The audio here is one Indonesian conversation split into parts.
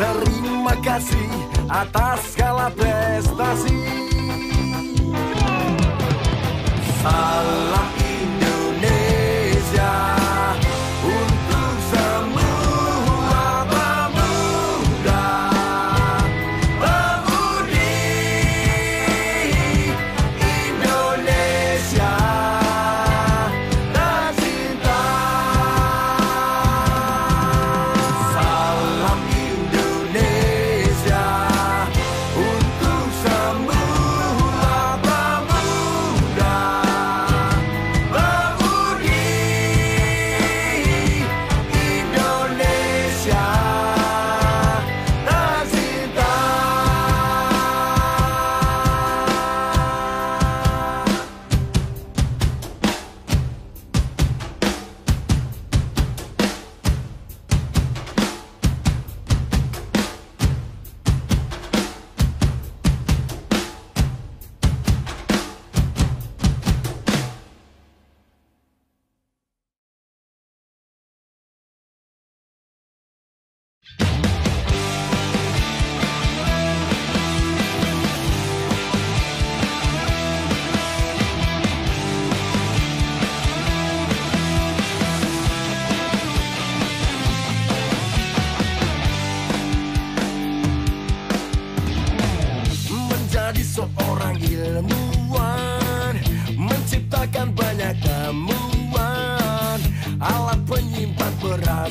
Terima kasih atas segala prestasi. Salam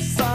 sorry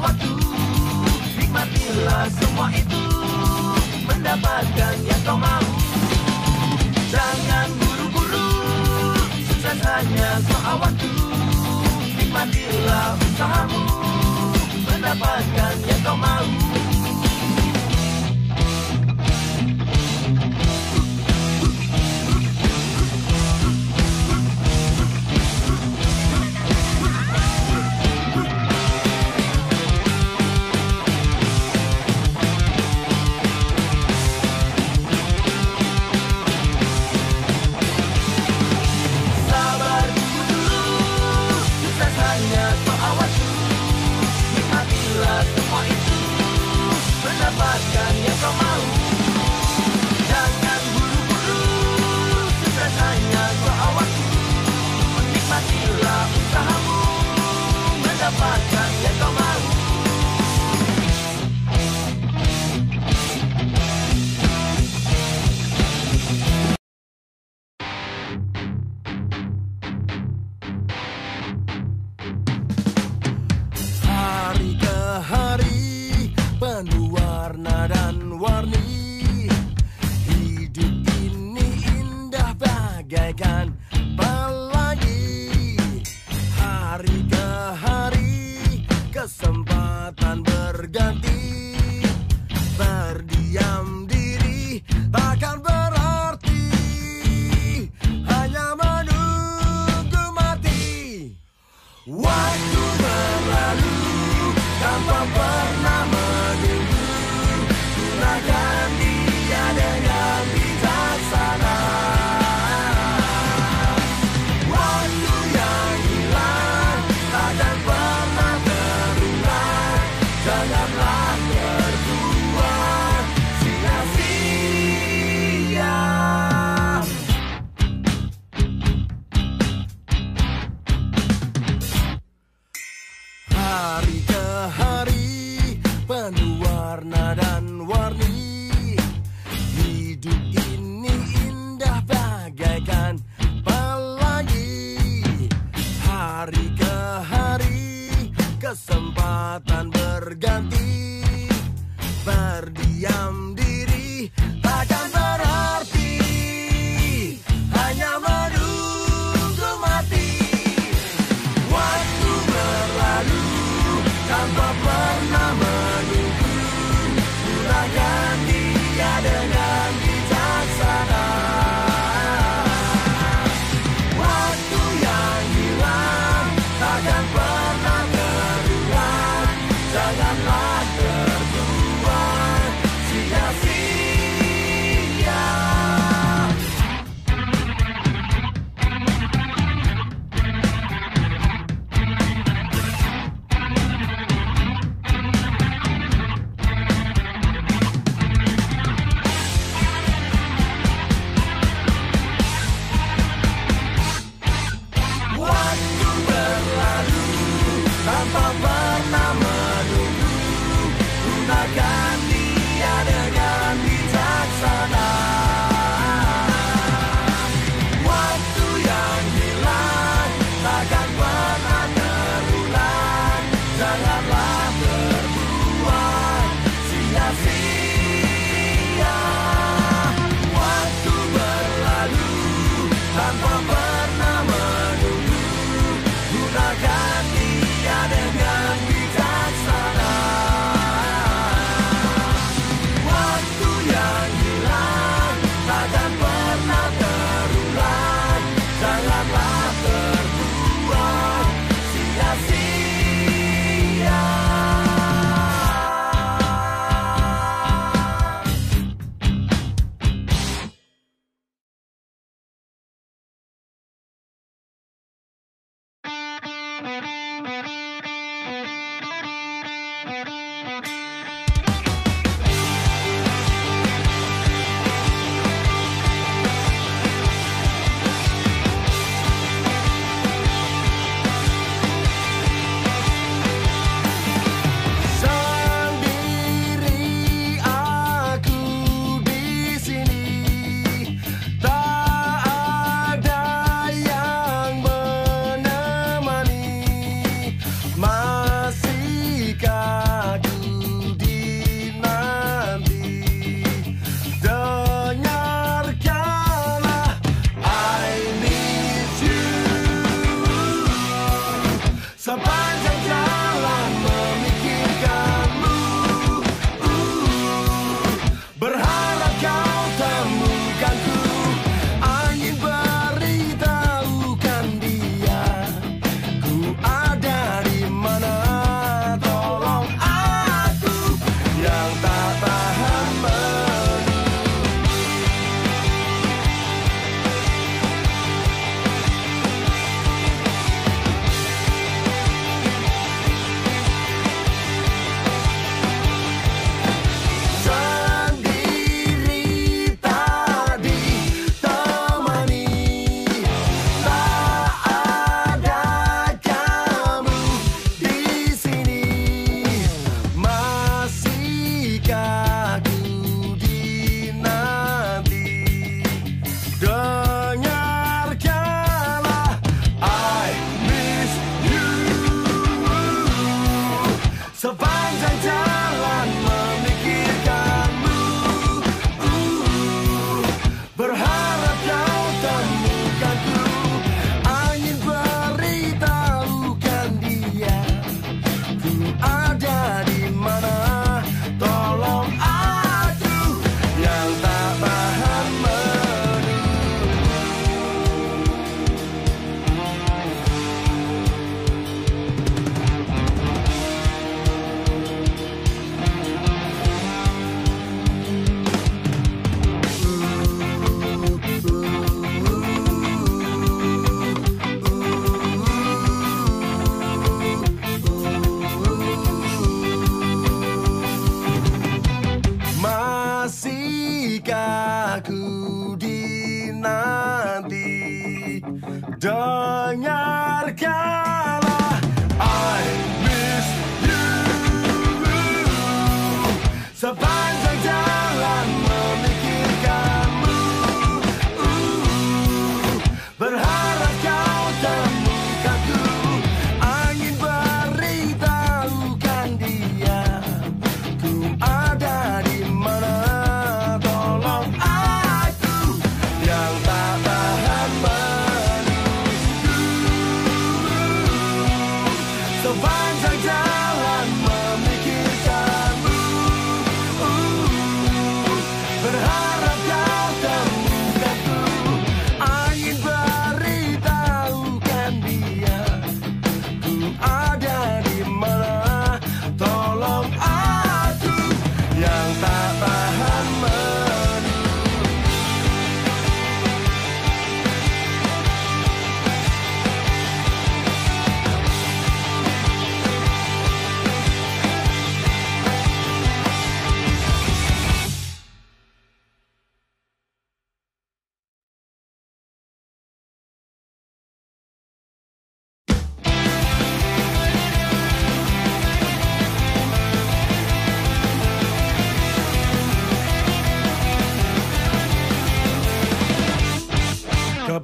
waktu. Nikmatilah semua itu. Mendapatkan yang kau mau. Jangan buru-buru. Sukses hanya soal waktu. Nikmatilah usahamu. Mendapatkan yang kau mau.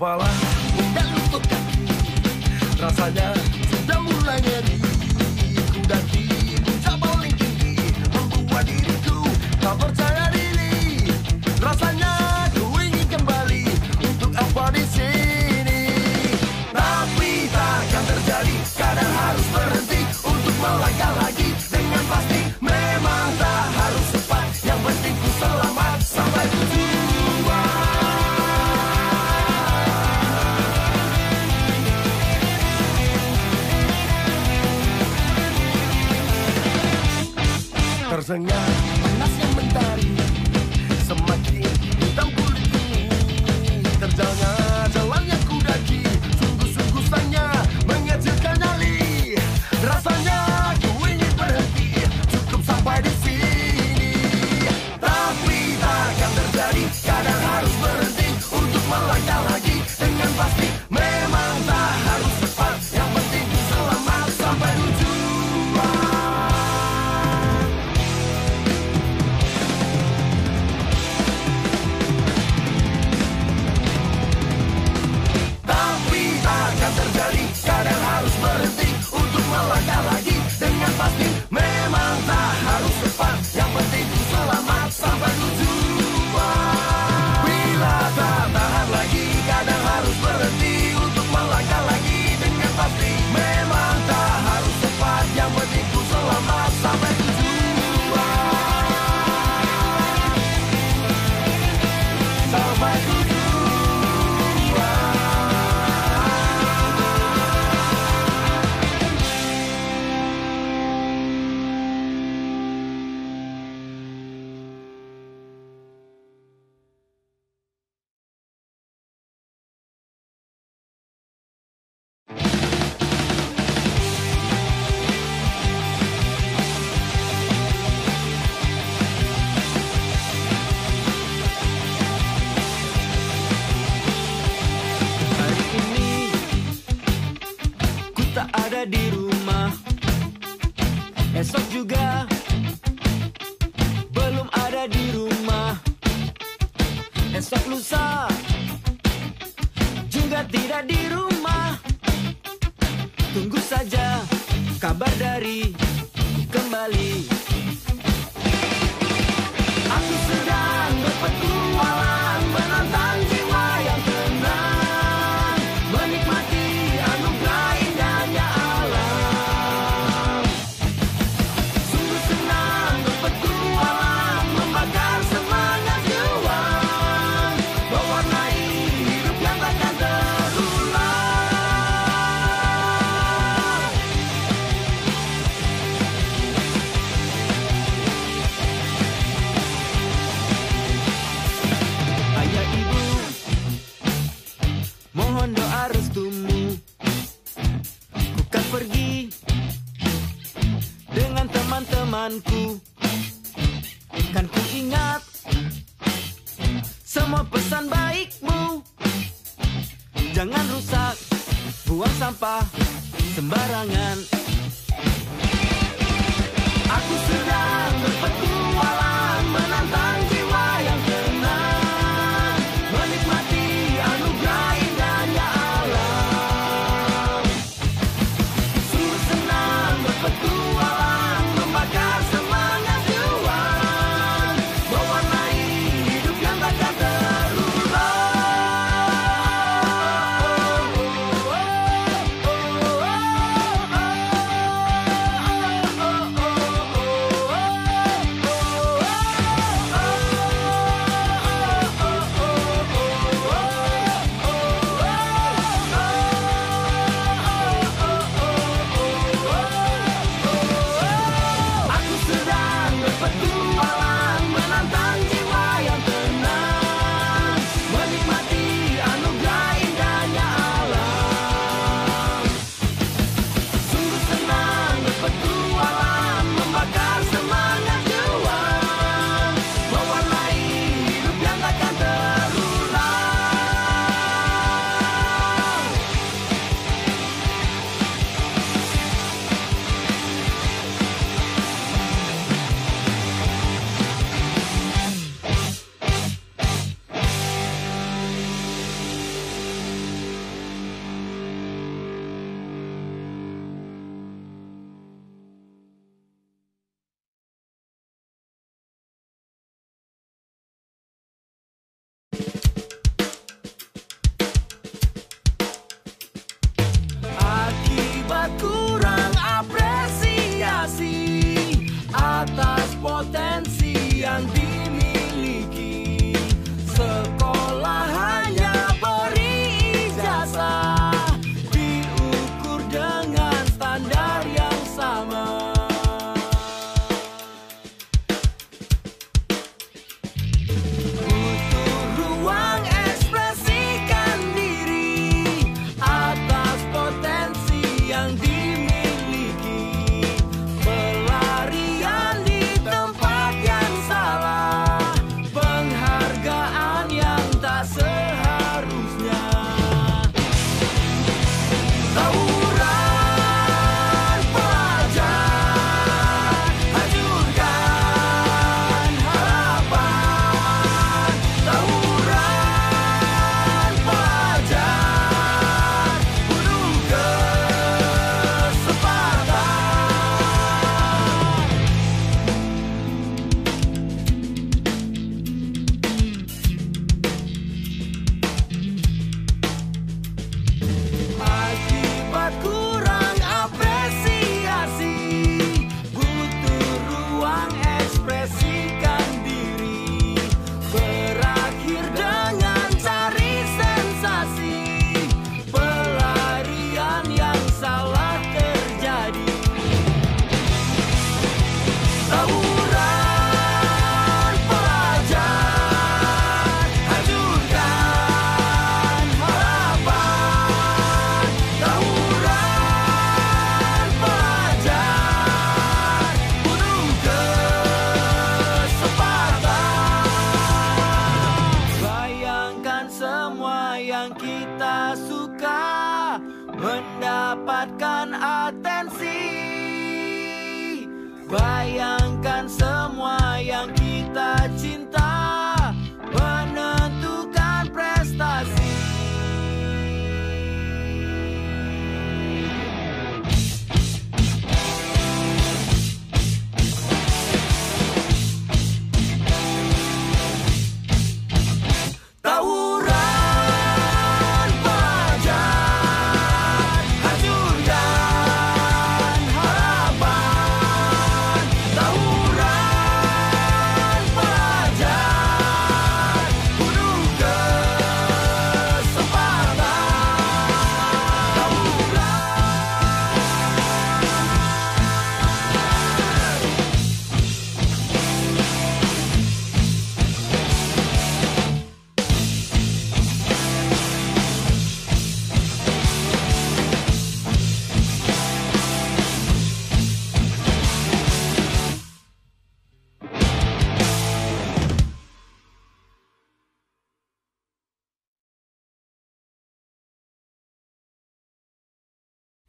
balada.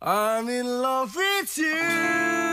I'm in love with you.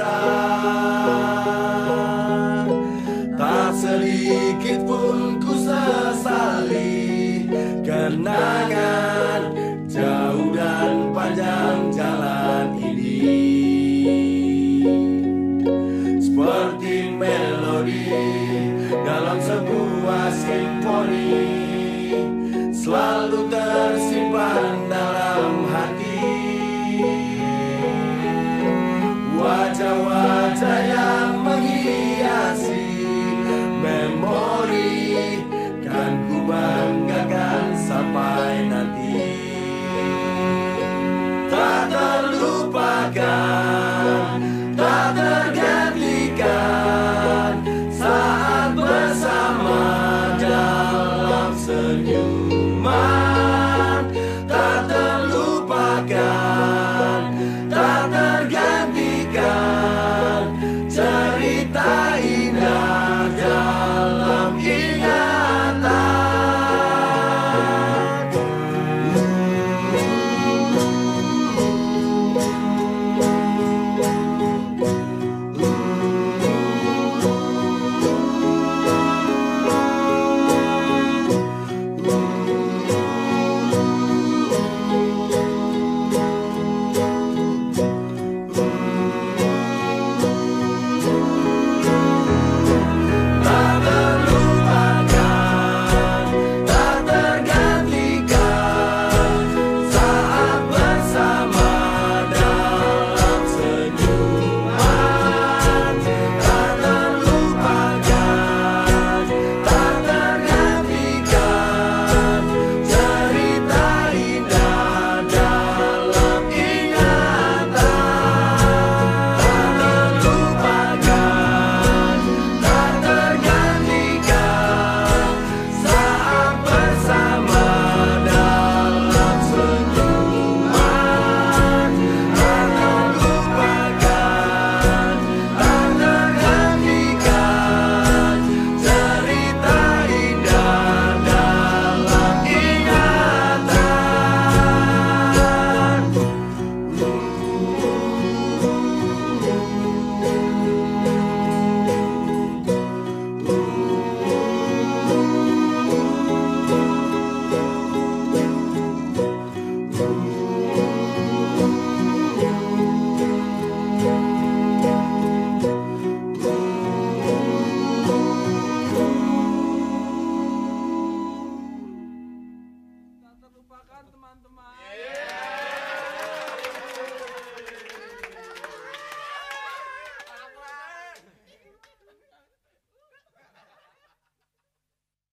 está.